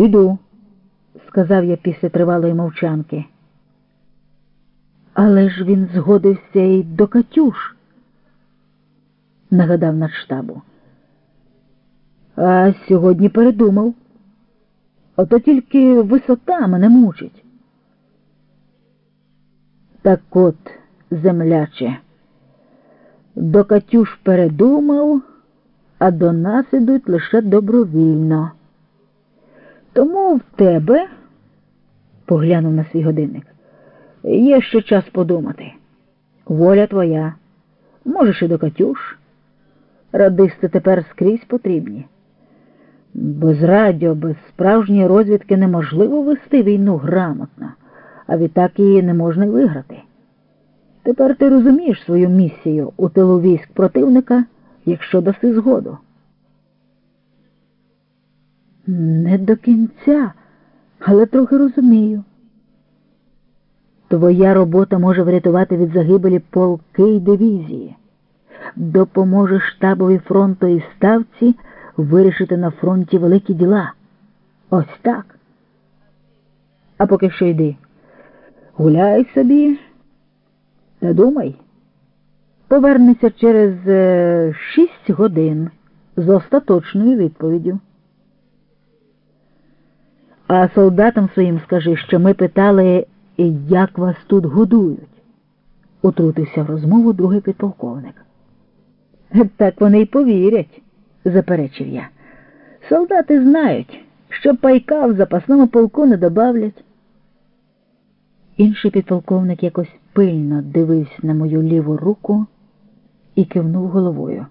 Іду, сказав я після тривалої мовчанки. Але ж він згодився й до Катюш, нагадав над штабу. А сьогодні передумав. Ото тільки висота мене мучить. Так от, земляче, до Катюш передумав, а до нас ідуть лише добровільно. Тому в тебе, поглянув на свій годинник, є ще час подумати. Воля твоя, можеш і до Катюш. Радисти тепер скрізь потрібні. Без радіо, без справжньої розвідки неможливо вести війну грамотно, а відтак її не можна виграти. Тепер ти розумієш свою місію у тилу військ противника, якщо даси згоду. Не до кінця, але трохи розумію. Твоя робота може врятувати від загибелі полки й дивізії. Допоможе штабові фронту і ставці вирішити на фронті великі діла. Ось так. А поки що йди. Гуляй собі та думай. Повернися через е, шість годин з остаточною відповіддю. А солдатам своїм скажи, що ми питали, як вас тут годують, утрутився в розмову другий підполковник. Так вони й повірять, заперечив я. Солдати знають, що пайка в запасному полку не добавлять. Інший підполковник якось пильно дивився на мою ліву руку і кивнув головою.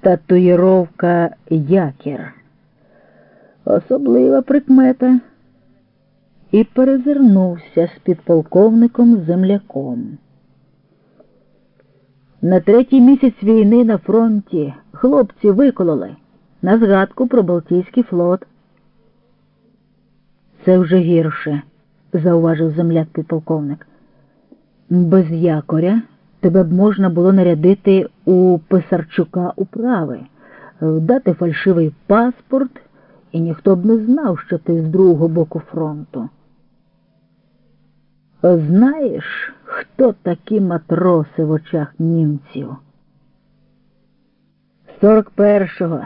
Татуїровка якір. Особлива прикмета. І перезирнувся з підполковником земляком. На третій місяць війни на фронті хлопці викололи на згадку про Балтійський флот. Це вже гірше, зауважив земляк підполковник. Без якоря тебе б можна було нарядити у Писарчука управи, дати фальшивий паспорт, і ніхто б не знав, що ти з другого боку фронту. Знаєш, хто такі матроси в очах німців? Сорок першого.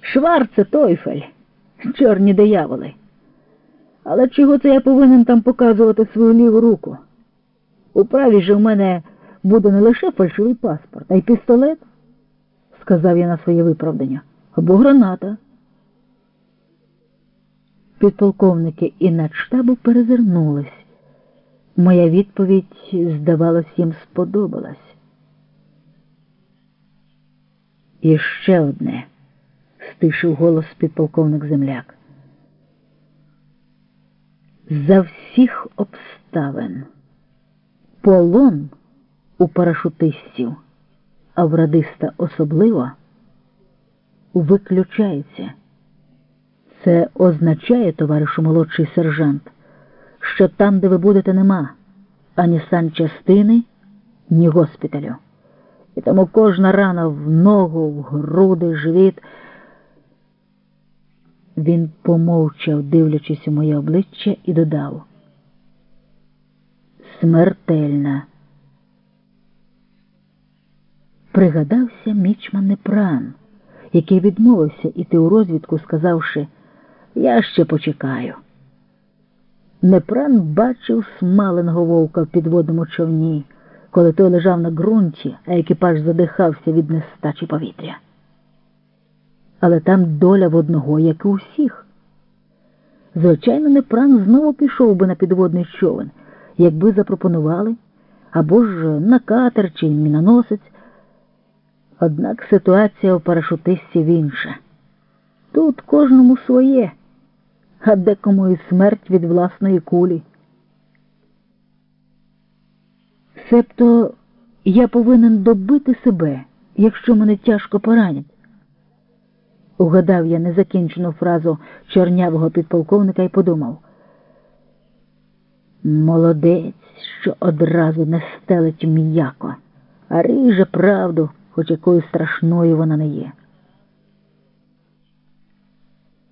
Шварце Тойфель, чорні дияволи. Але чого це я повинен там показувати свою ліву руку? У праві же в мене буде не лише фальшивий паспорт, а й пістолет, сказав я на своє виправдання, або граната. Підполковники і надштабу перезирнулись. Моя відповідь, здавалось, їм сподобалась. І ще одне, стишив голос підполковник земляк. За всіх обставин полон у парашутистів, а в радиста особливо виключається. Це означає, товаришу молодший сержант що там, де ви будете, нема ані санчастини, ні госпіталю. І тому кожна рана в ногу, в груди, живіт. Він помовчав, дивлячись у моє обличчя, і додав. Смертельна. Пригадався мічман Непран, який відмовився іти у розвідку, сказавши, я ще почекаю. Непран бачив смаленого вовка в підводному човні, коли той лежав на ґрунті, а екіпаж задихався від нестачі повітря. Але там доля в одного, як і у всіх. Звичайно, Непран знову пішов би на підводний човен, якби запропонували, або ж на катер чи міноносець. Однак ситуація у парашутистів інша. Тут кожному своє а декому і смерть від власної кулі. Себто я повинен добити себе, якщо мене тяжко поранять. Угадав я незакінчену фразу чорнявого підполковника і подумав. Молодець, що одразу не стелить м'яко, а ріже правду, хоч якою страшною вона не є.